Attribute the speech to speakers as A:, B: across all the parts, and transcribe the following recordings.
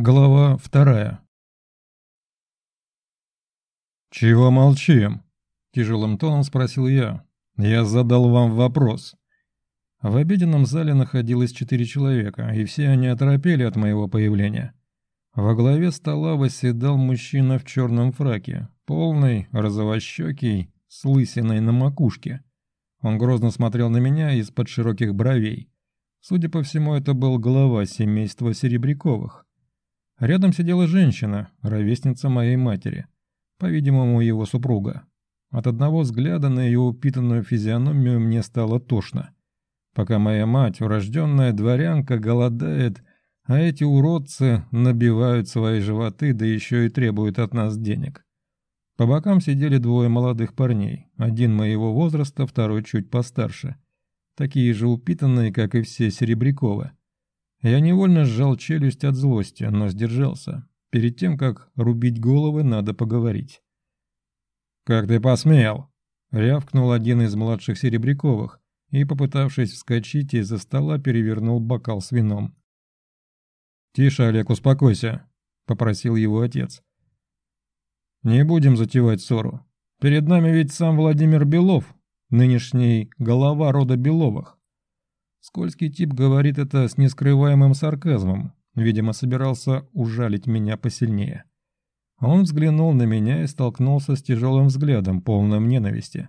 A: Глава вторая. «Чего молчим?» – тяжелым тоном спросил я. «Я задал вам вопрос». В обеденном зале находилось четыре человека, и все они оторопели от моего появления. Во главе стола восседал мужчина в черном фраке, полный, розовощекий, с лысиной на макушке. Он грозно смотрел на меня из-под широких бровей. Судя по всему, это был глава семейства Серебряковых. Рядом сидела женщина, ровесница моей матери, по-видимому, его супруга. От одного взгляда на ее упитанную физиономию мне стало тошно. Пока моя мать, урожденная дворянка, голодает, а эти уродцы набивают свои животы, да еще и требуют от нас денег. По бокам сидели двое молодых парней, один моего возраста, второй чуть постарше. Такие же упитанные, как и все Серебряковы. Я невольно сжал челюсть от злости, но сдержался. Перед тем, как рубить головы, надо поговорить. «Как ты посмел?» — рявкнул один из младших Серебряковых и, попытавшись вскочить из-за стола, перевернул бокал с вином. «Тише, Олег, успокойся», — попросил его отец. «Не будем затевать ссору. Перед нами ведь сам Владимир Белов, нынешний голова рода Беловых. Скользкий тип говорит это с нескрываемым сарказмом, видимо, собирался ужалить меня посильнее. Он взглянул на меня и столкнулся с тяжелым взглядом, полным ненависти.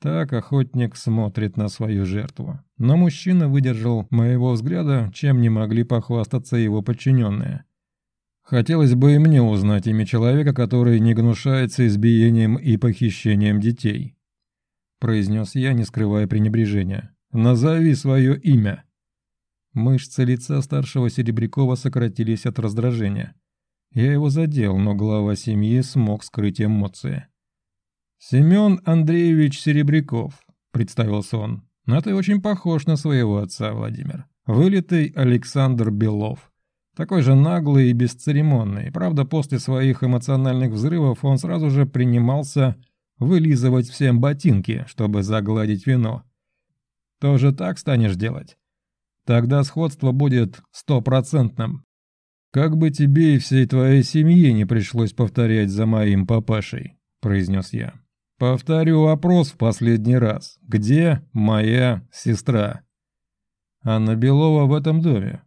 A: Так охотник смотрит на свою жертву. Но мужчина выдержал моего взгляда, чем не могли похвастаться его подчиненные. Хотелось бы и мне узнать имя человека, который не гнушается избиением и похищением детей. Произнес я, не скрывая пренебрежения. Назови свое имя». Мышцы лица старшего Серебрякова сократились от раздражения. Я его задел, но глава семьи смог скрыть эмоции. «Семен Андреевич Серебряков», — представился он. «Но ты очень похож на своего отца, Владимир. Вылитый Александр Белов. Такой же наглый и бесцеремонный. Правда, после своих эмоциональных взрывов он сразу же принимался вылизывать всем ботинки, чтобы загладить вино. Тоже так станешь делать? Тогда сходство будет стопроцентным. Как бы тебе и всей твоей семье не пришлось повторять за моим папашей, произнес я. Повторю вопрос в последний раз. Где моя сестра? Анна Белова в этом доме.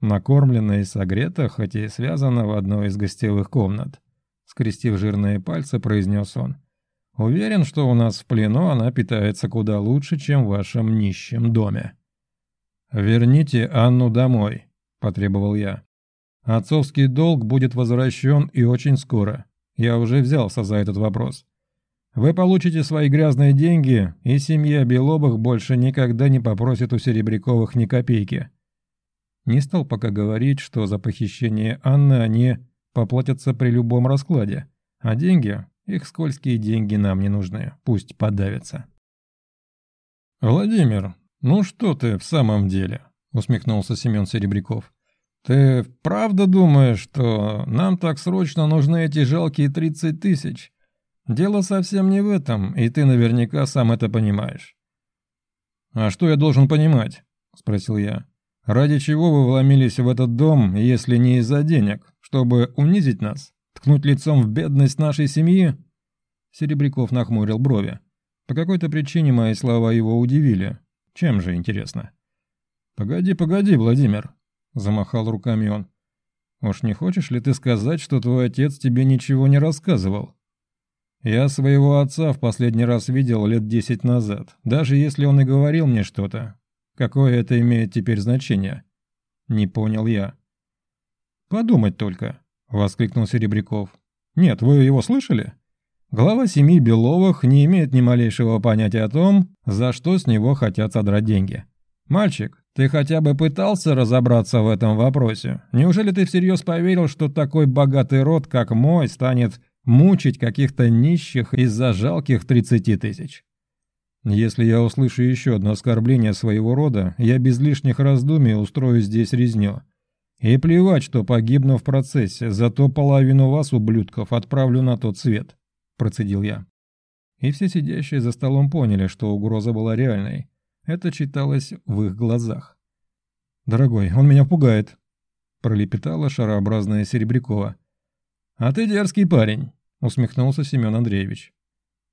A: Накормлена и согрета, хотя и связана в одной из гостевых комнат. Скрестив жирные пальцы, произнес он. Уверен, что у нас в плену она питается куда лучше, чем в вашем нищем доме. «Верните Анну домой», – потребовал я. «Отцовский долг будет возвращен и очень скоро. Я уже взялся за этот вопрос. Вы получите свои грязные деньги, и семья Белобых больше никогда не попросит у Серебряковых ни копейки». Не стал пока говорить, что за похищение Анны они поплатятся при любом раскладе, а деньги их скользкие деньги нам не нужны, пусть подавятся. «Владимир, ну что ты в самом деле?» — усмехнулся Семен Серебряков. «Ты правда думаешь, что нам так срочно нужны эти жалкие тридцать тысяч? Дело совсем не в этом, и ты наверняка сам это понимаешь». «А что я должен понимать?» — спросил я. «Ради чего вы вломились в этот дом, если не из-за денег? Чтобы унизить нас?» Ткнуть лицом в бедность нашей семьи?» Серебряков нахмурил брови. По какой-то причине мои слова его удивили. Чем же, интересно? «Погоди, погоди, Владимир», — замахал руками он. «Уж не хочешь ли ты сказать, что твой отец тебе ничего не рассказывал?» «Я своего отца в последний раз видел лет десять назад. Даже если он и говорил мне что-то, какое это имеет теперь значение?» Не понял я. «Подумать только. — воскликнул Серебряков. «Нет, вы его слышали? Глава семьи Беловых не имеет ни малейшего понятия о том, за что с него хотят содрать деньги. Мальчик, ты хотя бы пытался разобраться в этом вопросе? Неужели ты всерьез поверил, что такой богатый род, как мой, станет мучить каких-то нищих из-за жалких 30 тысяч?» Если я услышу еще одно оскорбление своего рода, я без лишних раздумий устрою здесь резню. И плевать, что погибну в процессе, зато половину вас, ублюдков, отправлю на тот свет», – процедил я. И все сидящие за столом поняли, что угроза была реальной. Это читалось в их глазах. «Дорогой, он меня пугает», – пролепетала шарообразная Серебрякова. «А ты дерзкий парень», — усмехнулся Семен Андреевич.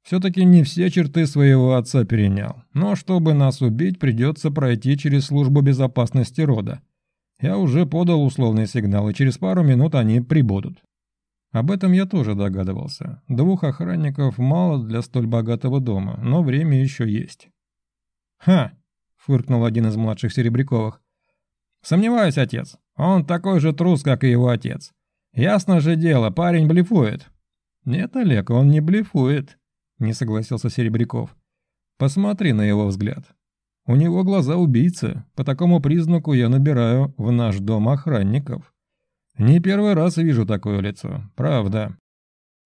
A: «Все-таки не все черты своего отца перенял, но чтобы нас убить, придется пройти через службу безопасности рода. Я уже подал условный сигнал, и через пару минут они прибудут». Об этом я тоже догадывался. Двух охранников мало для столь богатого дома, но время еще есть. «Ха!» — фыркнул один из младших Серебряковых. «Сомневаюсь, отец. Он такой же трус, как и его отец. Ясно же дело, парень блефует». «Нет, Олег, он не блефует», — не согласился Серебряков. «Посмотри на его взгляд. У него глаза убийцы. По такому признаку я набираю в наш дом охранников». Не первый раз вижу такое лицо, правда.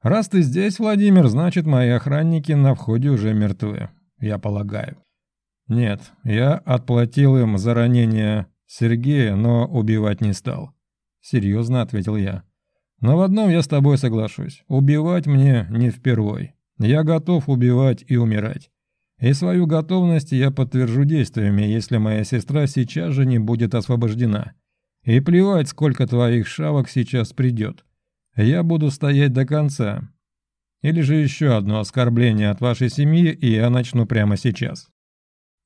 A: Раз ты здесь, Владимир, значит, мои охранники на входе уже мертвы, я полагаю. Нет, я отплатил им за ранение Сергея, но убивать не стал. Серьезно ответил я. Но в одном я с тобой соглашусь. Убивать мне не впервой. Я готов убивать и умирать. И свою готовность я подтвержу действиями, если моя сестра сейчас же не будет освобождена. И плевать, сколько твоих шавок сейчас придет. Я буду стоять до конца. Или же еще одно оскорбление от вашей семьи, и я начну прямо сейчас».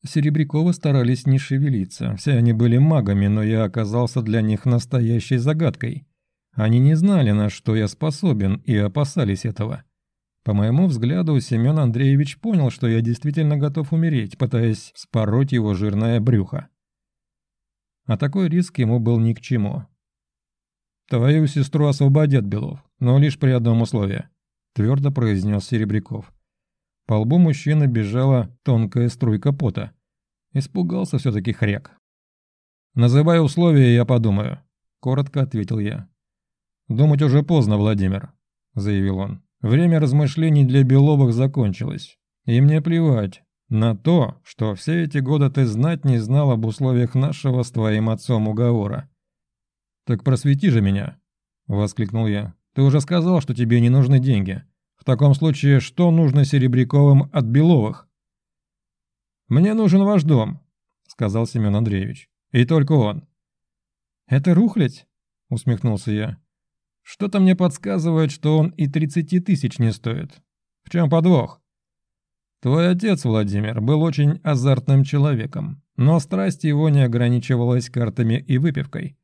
A: Серебряковы старались не шевелиться. Все они были магами, но я оказался для них настоящей загадкой. Они не знали, на что я способен, и опасались этого. По моему взгляду, Семен Андреевич понял, что я действительно готов умереть, пытаясь спороть его жирное брюхо а такой риск ему был ни к чему. «Твою сестру освободят, Белов, но лишь при одном условии», — твердо произнес Серебряков. По лбу мужчины бежала тонкая струйка пота. Испугался все-таки хряк. «Называй условия, я подумаю», — коротко ответил я. «Думать уже поздно, Владимир», — заявил он. «Время размышлений для Беловых закончилось. И мне плевать, на то, что все эти годы ты знать не знал об условиях нашего с твоим отцом уговора. «Так просвети же меня!» — воскликнул я. «Ты уже сказал, что тебе не нужны деньги. В таком случае, что нужно Серебряковым от Беловых?» «Мне нужен ваш дом», — сказал Семен Андреевич. «И только он». «Это рухлядь?» — усмехнулся я. «Что-то мне подсказывает, что он и тридцати тысяч не стоит. В чем подвох?» Твой отец, Владимир, был очень азартным человеком, но страсть его не ограничивалась картами и выпивкой.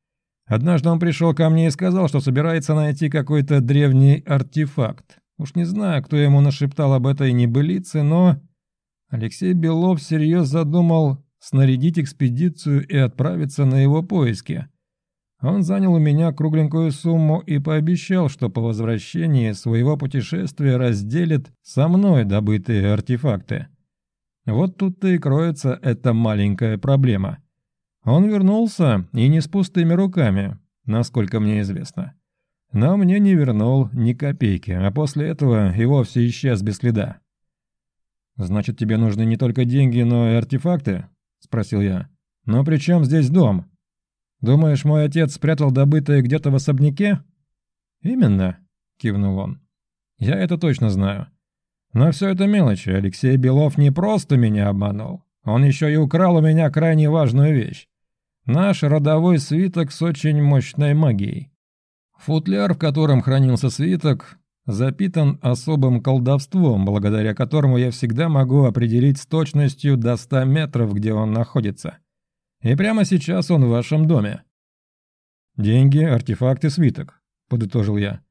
A: Однажды он пришел ко мне и сказал, что собирается найти какой-то древний артефакт. Уж не знаю, кто ему нашептал об этой небылице, но... Алексей Белов всерьез задумал снарядить экспедицию и отправиться на его поиски. Он занял у меня кругленькую сумму и пообещал, что по возвращении своего путешествия разделит со мной добытые артефакты. Вот тут-то и кроется эта маленькая проблема. Он вернулся и не с пустыми руками, насколько мне известно. Но мне не вернул ни копейки, а после этого и вовсе исчез без следа. «Значит, тебе нужны не только деньги, но и артефакты?» – спросил я. «Но при чем здесь дом?» Думаешь, мой отец спрятал добытое где-то в особняке?» «Именно», — кивнул он. «Я это точно знаю. Но все это мелочи. Алексей Белов не просто меня обманул. Он еще и украл у меня крайне важную вещь. Наш родовой свиток с очень мощной магией. Футляр, в котором хранился свиток, запитан особым колдовством, благодаря которому я всегда могу определить с точностью до 100 метров, где он находится. И прямо сейчас он в вашем доме». «Деньги, артефакты, свиток», — подытожил я.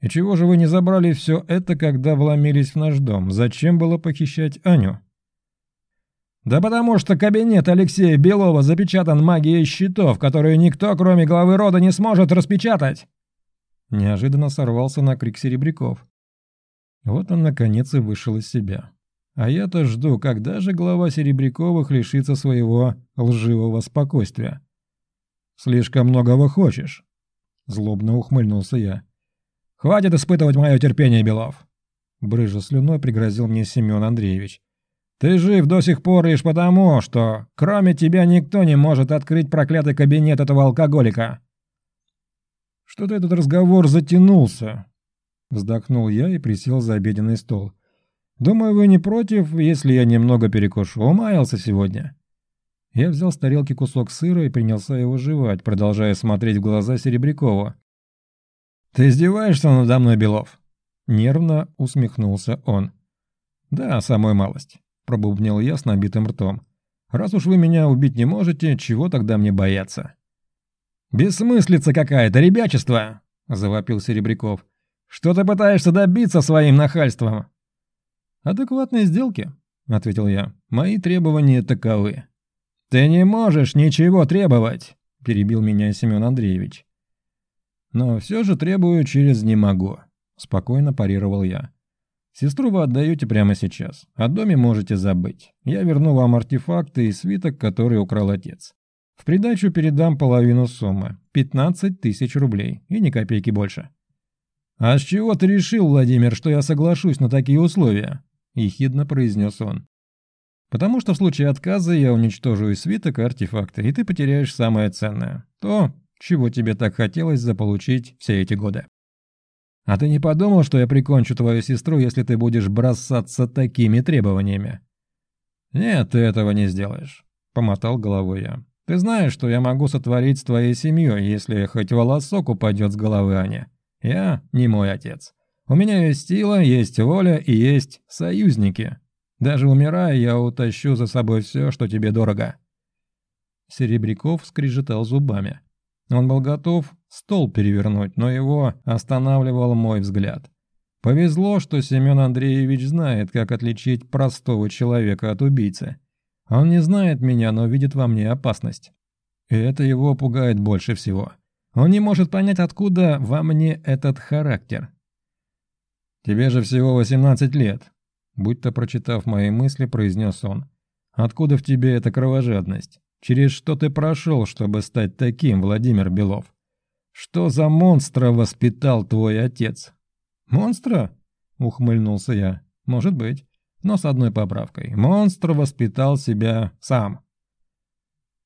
A: «И чего же вы не забрали все это, когда вломились в наш дом? Зачем было похищать Аню?» «Да потому что кабинет Алексея Белова запечатан магией щитов, которую никто, кроме главы рода, не сможет распечатать!» Неожиданно сорвался на крик Серебряков. Вот он, наконец, и вышел из себя. А я-то жду, когда же глава Серебряковых лишится своего лживого спокойствия. «Слишком многого хочешь», — злобно ухмыльнулся я. «Хватит испытывать мое терпение, Белов!» Брыжа слюной пригрозил мне Семен Андреевич. «Ты жив до сих пор лишь потому, что кроме тебя никто не может открыть проклятый кабинет этого алкоголика!» «Что-то этот разговор затянулся», — вздохнул я и присел за обеденный стол. Думаю, вы не против, если я немного перекушу. Умаялся сегодня». Я взял с тарелки кусок сыра и принялся его жевать, продолжая смотреть в глаза Серебрякову. «Ты издеваешься надо мной, Белов?» Нервно усмехнулся он. «Да, самую малость», – пробубнил я с набитым ртом. «Раз уж вы меня убить не можете, чего тогда мне бояться?» «Бессмыслица какая-то, ребячество!» – завопил Серебряков. «Что ты пытаешься добиться своим нахальством?» «Адекватные сделки», – ответил я. «Мои требования таковы». «Ты не можешь ничего требовать», – перебил меня Семен Андреевич. «Но все же требую через «не могу», – спокойно парировал я. «Сестру вы отдаете прямо сейчас. О доме можете забыть. Я верну вам артефакты и свиток, который украл отец. В придачу передам половину суммы – 15 тысяч рублей, и ни копейки больше». «А с чего ты решил, Владимир, что я соглашусь на такие условия?» – ехидно произнес он. «Потому что в случае отказа я уничтожу и свиток, и артефакты, и ты потеряешь самое ценное – то, чего тебе так хотелось заполучить все эти годы». «А ты не подумал, что я прикончу твою сестру, если ты будешь бросаться такими требованиями?» «Нет, ты этого не сделаешь», – помотал головой я. Ты знаешь, что я могу сотворить с твоей семьей, если хоть волосок упадет с головы Ани. Я не мой отец. У меня есть сила, есть воля и есть союзники. Даже умирая, я утащу за собой все, что тебе дорого». Серебряков скрежетал зубами. Он был готов стол перевернуть, но его останавливал мой взгляд. Повезло, что Семен Андреевич знает, как отличить простого человека от убийцы. Он не знает меня, но видит во мне опасность. И это его пугает больше всего. Он не может понять, откуда во мне этот характер. «Тебе же всего 18 лет», — будто прочитав мои мысли, произнес он. «Откуда в тебе эта кровожадность? Через что ты прошел, чтобы стать таким, Владимир Белов? Что за монстра воспитал твой отец?» «Монстра?» — ухмыльнулся я. «Может быть но с одной поправкой. Монстр воспитал себя сам.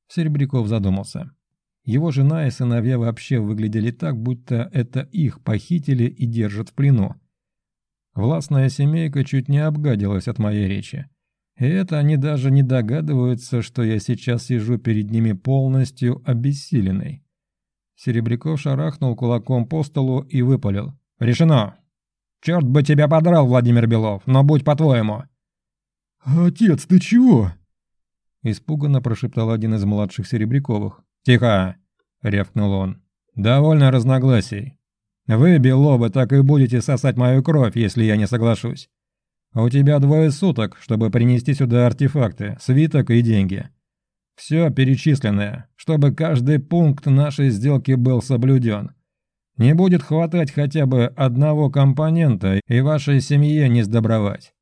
A: Серебряков задумался. Его жена и сыновья вообще выглядели так, будто это их похитили и держат в плену. Властная семейка чуть не обгадилась от моей речи. И это они даже не догадываются, что я сейчас сижу перед ними полностью обессиленный. Серебряков шарахнул кулаком по столу и выпалил. «Решено! Черт бы тебя подрал, Владимир Белов, но будь по-твоему!»
B: «Отец, ты чего?»
A: Испуганно прошептал один из младших Серебряковых. «Тихо!» — рявкнул он. «Довольно разногласий. Вы, Беловы, так и будете сосать мою кровь, если я не соглашусь. У тебя двое суток, чтобы принести сюда артефакты, свиток и деньги. Все перечисленное, чтобы каждый пункт нашей сделки был соблюден. Не будет хватать хотя бы одного компонента, и вашей семье не сдобровать.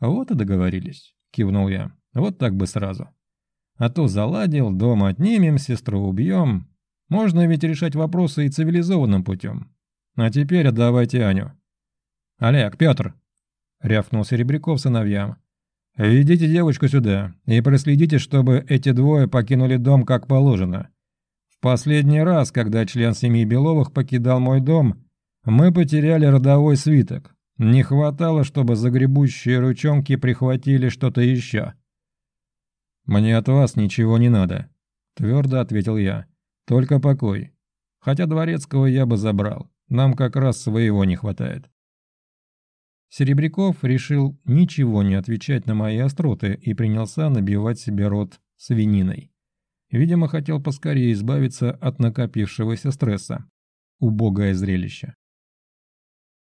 A: Вот и договорились, кивнул я. Вот так бы сразу. А то заладил, дом отнимем, сестру убьем. Можно ведь решать вопросы и цивилизованным путем. А теперь отдавайте Аню. Олег, Петр, рявкнул Серебряков сыновьям. «Ведите девочку сюда и проследите, чтобы эти двое покинули дом как положено. Последний раз, когда член семьи Беловых покидал мой дом, мы потеряли родовой свиток. Не хватало, чтобы загребущие ручонки прихватили что-то еще. «Мне от вас ничего не надо», — твердо ответил я. «Только покой. Хотя дворецкого я бы забрал. Нам как раз своего не хватает». Серебряков решил ничего не отвечать на мои остроты и принялся набивать себе рот свининой. Видимо, хотел поскорее избавиться от накопившегося стресса. Убогое зрелище.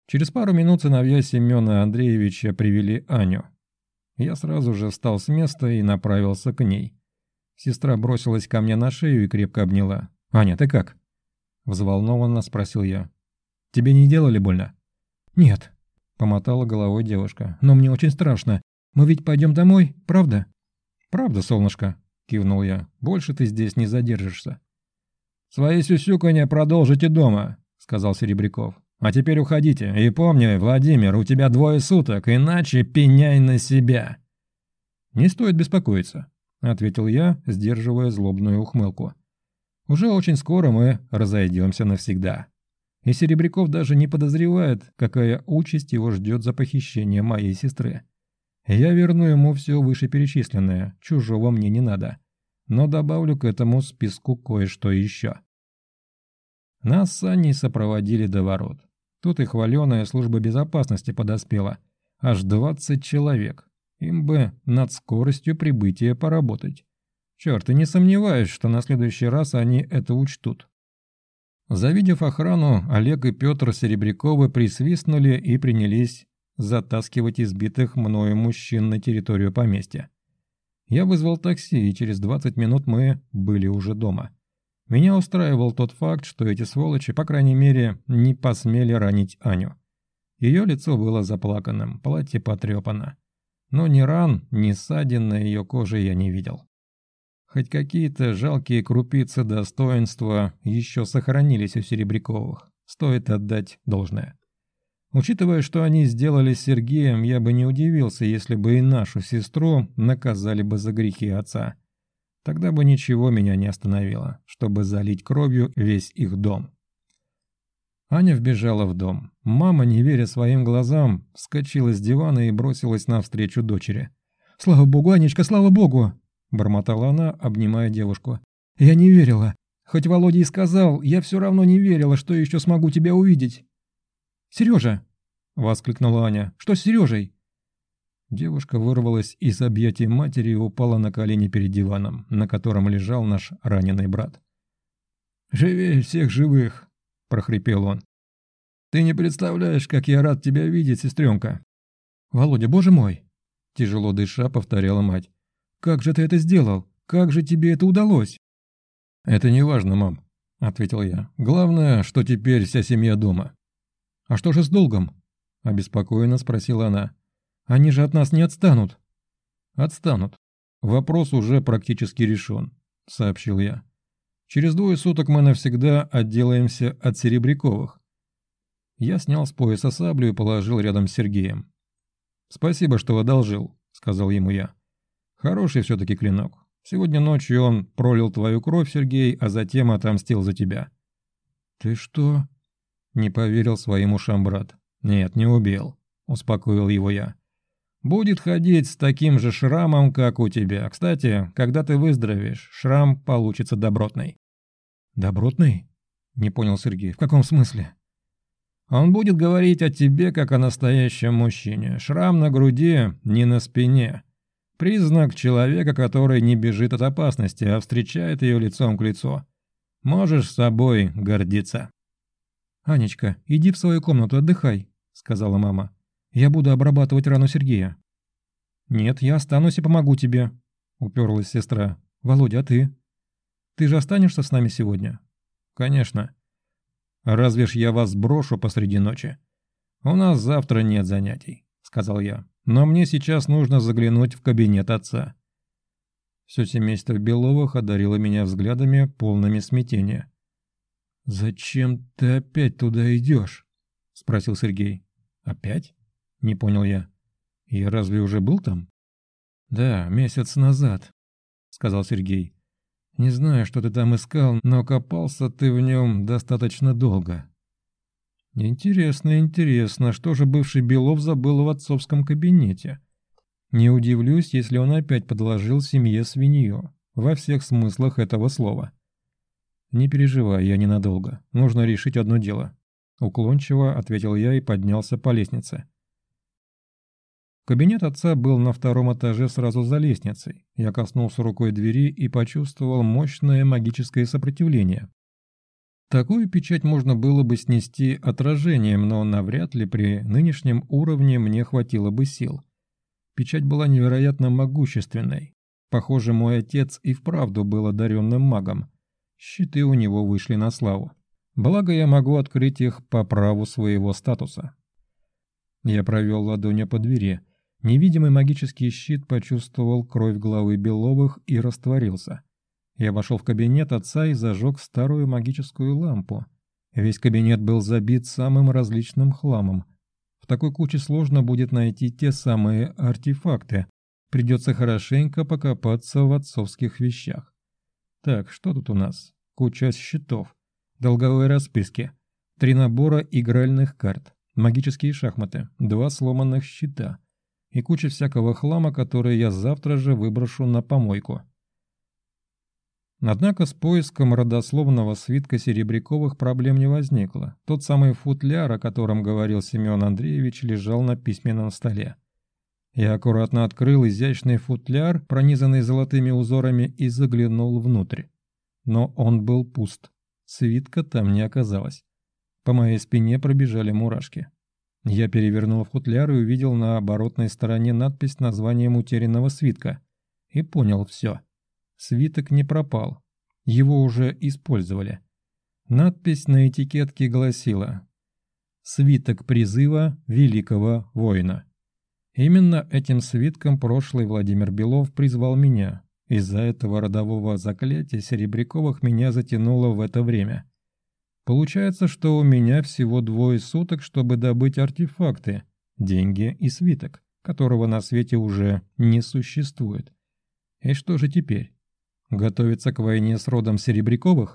A: Через пару минут сыновья Семена Андреевича привели Аню. Я сразу же встал с места и направился к ней. Сестра бросилась ко мне на шею и крепко обняла. «Аня, ты как?» Взволнованно спросил я. «Тебе не делали больно?» «Нет», — помотала головой девушка. «Но мне очень страшно. Мы ведь пойдем домой, правда?» «Правда, солнышко», — кивнул я. «Больше ты здесь не задержишься». «Свои сюсюканья продолжите дома», — сказал Серебряков. «А теперь уходите. И помни, Владимир, у тебя двое суток, иначе пеняй на себя». «Не стоит беспокоиться», — ответил я, сдерживая злобную ухмылку. «Уже очень скоро мы разойдемся навсегда». И Серебряков даже не подозревает, какая участь его ждет за похищение моей сестры. Я верну ему все вышеперечисленное, чужого мне не надо. но добавлю к этому списку кое-что еще. Нас с Аней сопроводили до ворот. Тут и хваленая служба безопасности подоспела. Аж 20 человек. Им бы над скоростью прибытия поработать. Черт, и не сомневаюсь, что на следующий раз они это учтут. Завидев охрану, Олег и Петр Серебряковы присвистнули и принялись затаскивать избитых мною мужчин на территорию поместья. Я вызвал такси, и через 20 минут мы были уже дома. Меня устраивал тот факт, что эти сволочи, по крайней мере, не посмели ранить Аню. Ее лицо было заплаканным, платье потрепано. Но ни ран, ни ссадин на ее коже я не видел. Хоть какие-то жалкие крупицы достоинства еще сохранились у Серебряковых, стоит отдать должное. Учитывая, что они сделали с Сергеем, я бы не удивился, если бы и нашу сестру наказали бы за грехи отца. Тогда бы ничего меня не остановило, чтобы залить кровью весь их дом. Аня вбежала в дом. Мама, не веря своим глазам, вскочила с дивана и бросилась навстречу дочери. «Слава богу, Анечка, слава богу!» – бормотала она, обнимая девушку. «Я не верила. Хоть Володя и сказал, я все равно не верила, что еще смогу тебя увидеть». «Сережа!» – воскликнула Аня. «Что с Сережей?» Девушка вырвалась из объятий матери и упала на колени перед диваном, на котором лежал наш раненый брат. «Живее всех живых!» – прохрипел он. «Ты не представляешь, как я рад тебя видеть, сестренка!» «Володя, боже мой!» – тяжело дыша повторяла мать. «Как же ты это сделал? Как же тебе это удалось?» «Это не важно, мам», – ответил я. «Главное, что теперь вся семья дома». «А что же с долгом?» – обеспокоенно спросила она. Они же от нас не отстанут». «Отстанут. Вопрос уже практически решен», — сообщил я. «Через двое суток мы навсегда отделаемся от Серебряковых». Я снял с пояса саблю и положил рядом с Сергеем. «Спасибо, что одолжил», — сказал ему я. «Хороший все-таки клинок. Сегодня ночью он пролил твою кровь, Сергей, а затем отомстил за тебя». «Ты что?» — не поверил своим ушам брат. «Нет, не убил», — успокоил его я. Будет ходить с таким же шрамом, как у тебя. Кстати, когда ты выздоровеешь, шрам получится добротный». «Добротный?» – не понял Сергей. «В каком смысле?» «Он будет говорить о тебе, как о настоящем мужчине. Шрам на груди, не на спине. Признак человека, который не бежит от опасности, а встречает ее лицом к лицу. Можешь с собой гордиться». «Анечка, иди в свою комнату, отдыхай», – сказала мама. Я буду обрабатывать рану Сергея». «Нет, я останусь и помогу тебе», — уперлась сестра. «Володя, а ты? Ты же останешься с нами сегодня?» «Конечно. Разве ж я вас брошу посреди ночи? У нас завтра нет занятий», — сказал я. «Но мне сейчас нужно заглянуть в кабинет отца». Все семейство Беловых одарило меня взглядами, полными смятения. «Зачем ты опять туда идешь?» — спросил Сергей. «Опять?» – не понял я. «Я разве уже был там?» «Да, месяц назад», – сказал Сергей. «Не знаю, что ты там искал, но копался ты в нем достаточно долго». «Интересно, интересно, что же бывший Белов забыл в отцовском кабинете?» Не удивлюсь, если он опять подложил семье свинью, во всех смыслах этого слова. «Не переживай, я ненадолго. Нужно решить одно дело». Уклончиво ответил я и поднялся по лестнице. Кабинет отца был на втором этаже сразу за лестницей. Я коснулся рукой двери и почувствовал мощное магическое сопротивление. Такую печать можно было бы снести отражением, но навряд ли при нынешнем уровне мне хватило бы сил. Печать была невероятно могущественной. Похоже, мой отец и вправду был одаренным магом. Щиты у него вышли на славу. Благо я могу открыть их по праву своего статуса. Я провел ладонью по двери – Невидимый магический щит почувствовал кровь главы Беловых и растворился. Я вошел в кабинет отца и зажег старую магическую лампу. Весь кабинет был забит самым различным хламом. В такой куче сложно будет найти те самые артефакты. Придется хорошенько покопаться в отцовских вещах. Так, что тут у нас? Куча счетов, долговые расписки, три набора игральных карт, магические шахматы, два сломанных щита — и куча всякого хлама, который я завтра же выброшу на помойку. Однако с поиском родословного свитка Серебряковых проблем не возникло. Тот самый футляр, о котором говорил Семен Андреевич, лежал на письменном столе. Я аккуратно открыл изящный футляр, пронизанный золотыми узорами, и заглянул внутрь. Но он был пуст. Свитка там не оказалось. По моей спине пробежали мурашки. Я перевернул футляр и увидел на оборотной стороне надпись с названием утерянного свитка. И понял все. Свиток не пропал. Его уже использовали. Надпись на этикетке гласила «Свиток призыва великого воина». Именно этим свитком прошлый Владимир Белов призвал меня. Из-за этого родового заклятия Серебряковых меня затянуло в это время. Получается, что у меня всего двое суток, чтобы добыть артефакты, деньги и свиток, которого на свете уже не существует. И что же теперь? Готовиться к войне с родом Серебряковых?